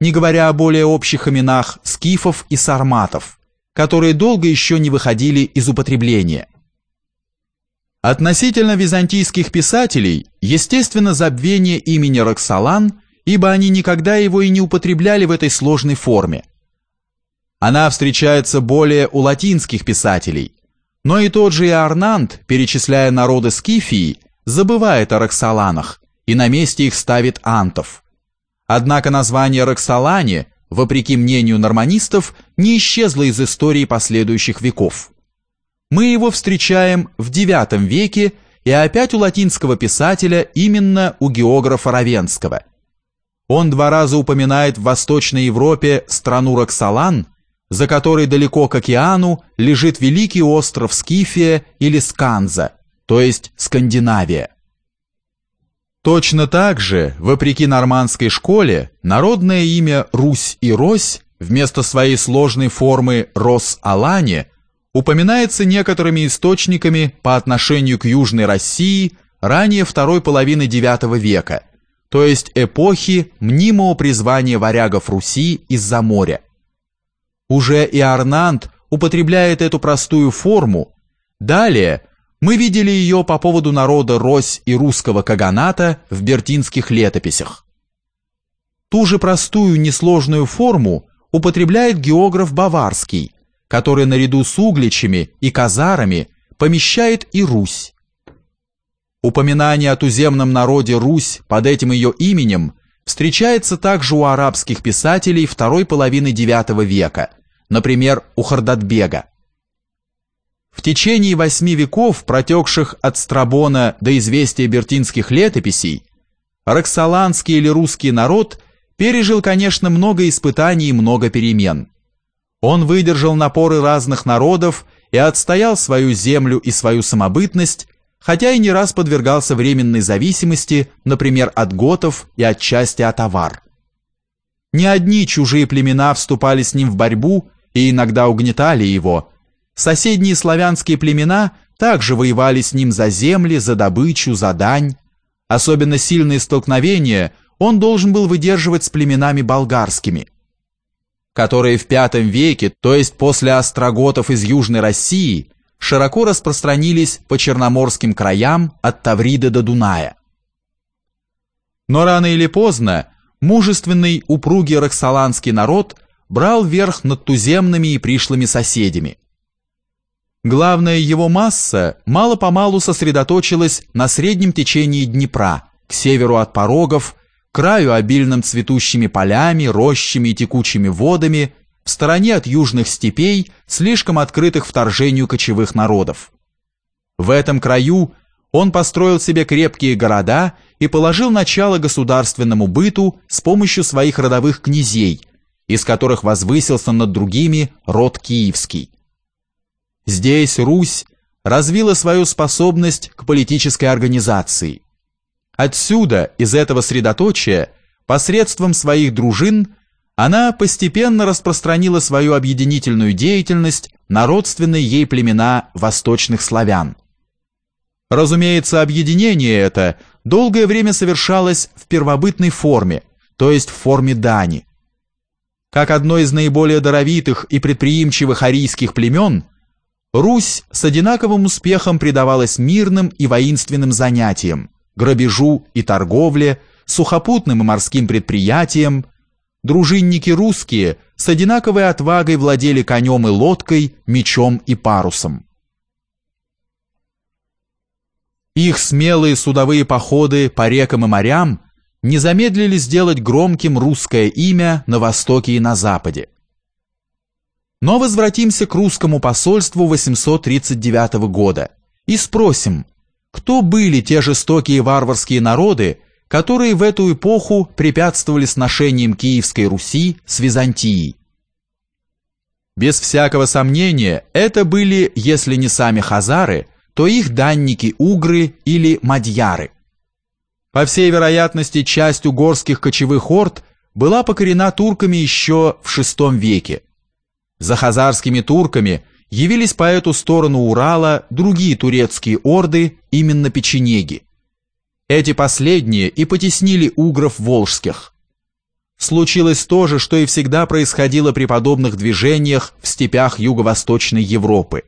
не говоря о более общих именах скифов и сарматов, которые долго еще не выходили из употребления. Относительно византийских писателей, естественно, забвение имени Роксолан, ибо они никогда его и не употребляли в этой сложной форме. Она встречается более у латинских писателей, но и тот же Иорнант, перечисляя народы Скифии, забывает о Роксоланах и на месте их ставит антов. Однако название Роксолане, вопреки мнению норманистов, не исчезло из истории последующих веков. Мы его встречаем в IX веке и опять у латинского писателя именно у географа Равенского. Он два раза упоминает в Восточной Европе страну Роксолан, за которой далеко к океану лежит великий остров Скифия или Сканза, то есть Скандинавия. Точно так же, вопреки нормандской школе, народное имя Русь и Рось вместо своей сложной формы Рос-Алане упоминается некоторыми источниками по отношению к Южной России ранее второй половины IX века, то есть эпохи мнимого призвания варягов Руси из-за моря. Уже и Арнант употребляет эту простую форму. Далее мы видели ее по поводу народа Рось и русского каганата в бертинских летописях. Ту же простую несложную форму употребляет географ Баварский, который наряду с угличами и казарами помещает и Русь. Упоминание о туземном народе Русь под этим ее именем встречается также у арабских писателей второй половины IX века, например, у Хардатбега. В течение восьми веков, протекших от Страбона до известия бертинских летописей, роксоланский или русский народ пережил, конечно, много испытаний и много перемен. Он выдержал напоры разных народов и отстоял свою землю и свою самобытность, хотя и не раз подвергался временной зависимости, например, от готов и отчасти от авар. Не одни чужие племена вступали с ним в борьбу и иногда угнетали его, Соседние славянские племена также воевали с ним за земли, за добычу, за дань. Особенно сильные столкновения он должен был выдерживать с племенами болгарскими, которые в V веке, то есть после остроготов из Южной России, широко распространились по черноморским краям от Тавриды до Дуная. Но рано или поздно мужественный упругий роксоланский народ брал верх над туземными и пришлыми соседями – Главная его масса мало-помалу сосредоточилась на среднем течении Днепра, к северу от порогов, краю обильным цветущими полями, рощами и текучими водами, в стороне от южных степей, слишком открытых вторжению кочевых народов. В этом краю он построил себе крепкие города и положил начало государственному быту с помощью своих родовых князей, из которых возвысился над другими род Киевский. Здесь Русь развила свою способность к политической организации. Отсюда, из этого средоточия, посредством своих дружин, она постепенно распространила свою объединительную деятельность на родственные ей племена восточных славян. Разумеется, объединение это долгое время совершалось в первобытной форме, то есть в форме дани. Как одно из наиболее даровитых и предприимчивых арийских племен – Русь с одинаковым успехом предавалась мирным и воинственным занятиям, грабежу и торговле, сухопутным и морским предприятиям. Дружинники русские с одинаковой отвагой владели конем и лодкой, мечом и парусом. Их смелые судовые походы по рекам и морям не замедлили сделать громким русское имя на востоке и на западе. Но возвратимся к русскому посольству 839 года и спросим, кто были те жестокие варварские народы, которые в эту эпоху препятствовали сношениям Киевской Руси с Византией. Без всякого сомнения, это были, если не сами хазары, то их данники-угры или мадьяры. По всей вероятности, часть угорских кочевых орд была покорена турками еще в VI веке, за хазарскими турками явились по эту сторону Урала другие турецкие орды, именно печенеги. Эти последние и потеснили угров волжских. случилось то же, что и всегда происходило при подобных движениях в степях Юго-Восточной Европы –